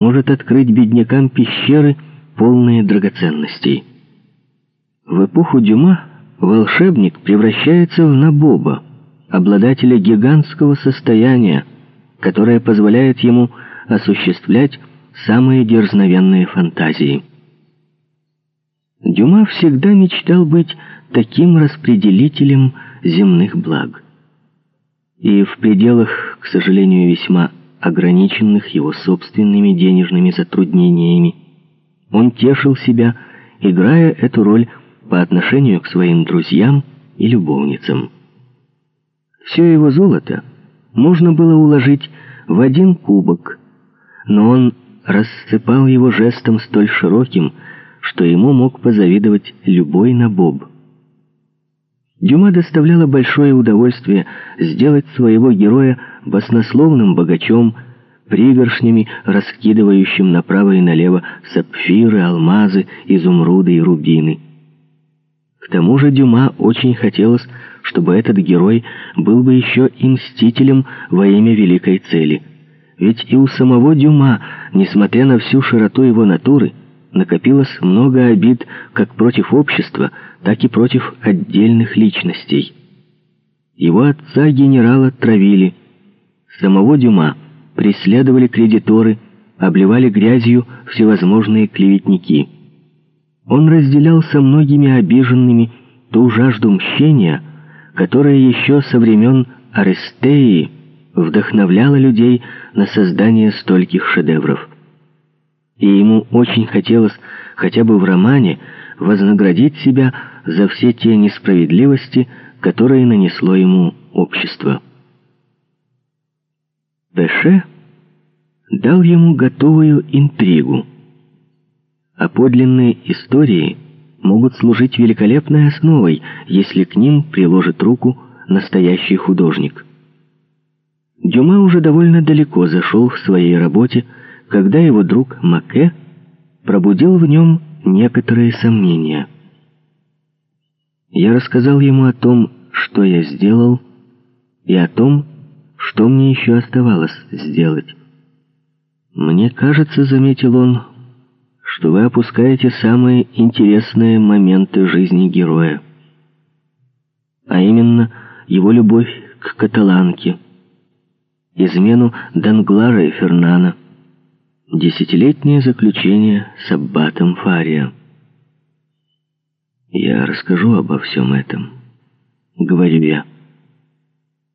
может открыть беднякам пещеры, полные драгоценностей. В эпоху Дюма волшебник превращается в набоба, обладателя гигантского состояния, которое позволяет ему осуществлять самые дерзновенные фантазии. Дюма всегда мечтал быть таким распределителем земных благ. И в пределах, к сожалению, весьма ограниченных его собственными денежными затруднениями, он тешил себя, играя эту роль по отношению к своим друзьям и любовницам. Все его золото можно было уложить в один кубок, но он рассыпал его жестом столь широким, что ему мог позавидовать любой набоб. Дюма доставляло большое удовольствие сделать своего героя баснословным богачом, пригоршнями, раскидывающим направо и налево сапфиры, алмазы, изумруды и рубины. К тому же Дюма очень хотелось, чтобы этот герой был бы еще и мстителем во имя великой цели. Ведь и у самого Дюма, несмотря на всю широту его натуры, накопилось много обид как против общества, так и против отдельных личностей. Его отца генерала травили, самого Дюма преследовали кредиторы, обливали грязью всевозможные клеветники. Он разделял со многими обиженными ту жажду мщения, которая еще со времен Арестеи вдохновляла людей на создание стольких шедевров и ему очень хотелось хотя бы в романе вознаградить себя за все те несправедливости, которые нанесло ему общество. Пеше дал ему готовую интригу, а подлинные истории могут служить великолепной основой, если к ним приложит руку настоящий художник. Дюма уже довольно далеко зашел в своей работе, когда его друг Маке пробудил в нем некоторые сомнения. Я рассказал ему о том, что я сделал, и о том, что мне еще оставалось сделать. «Мне кажется, — заметил он, — что вы опускаете самые интересные моменты жизни героя, а именно его любовь к каталанке, измену Данглара и Фернана, Десятилетнее заключение с аббатом Фария. Я расскажу обо всем этом, говорю я.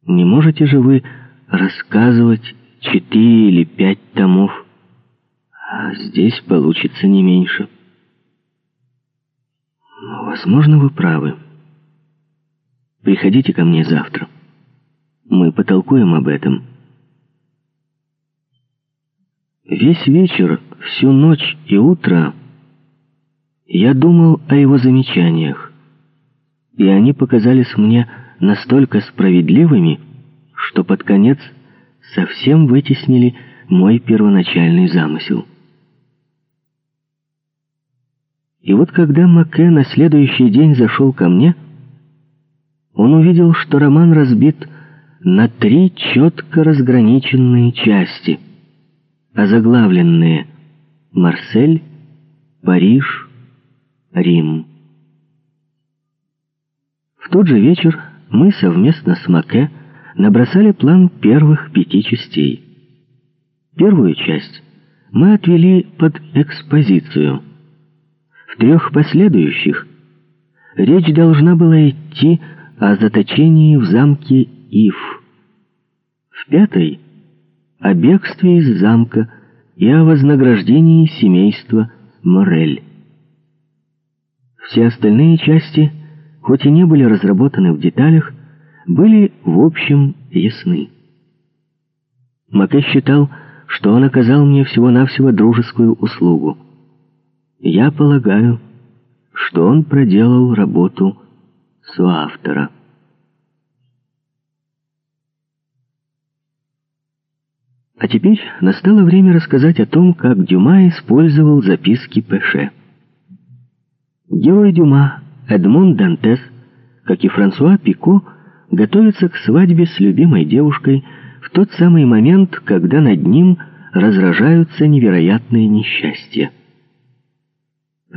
Не можете же вы рассказывать четыре или пять томов, а здесь получится не меньше. Возможно, вы правы. Приходите ко мне завтра. Мы потолкуем об этом. Весь вечер, всю ночь и утро я думал о его замечаниях, и они показались мне настолько справедливыми, что под конец совсем вытеснили мой первоначальный замысел. И вот когда Маке на следующий день зашел ко мне, он увидел, что роман разбит на три четко разграниченные части — озаглавленные «Марсель», «Париж», «Рим». В тот же вечер мы совместно с Маке набросали план первых пяти частей. Первую часть мы отвели под экспозицию. В трех последующих речь должна была идти о заточении в замке Ив. В пятой — о бегстве из замка и о вознаграждении семейства Морель. Все остальные части, хоть и не были разработаны в деталях, были в общем ясны. Маке считал, что он оказал мне всего-навсего дружескую услугу. Я полагаю, что он проделал работу соавтора. А теперь настало время рассказать о том, как Дюма использовал записки Пеше. Герой Дюма, Эдмон Дантес, как и Франсуа Пико, готовится к свадьбе с любимой девушкой в тот самый момент, когда над ним разражаются невероятные несчастья.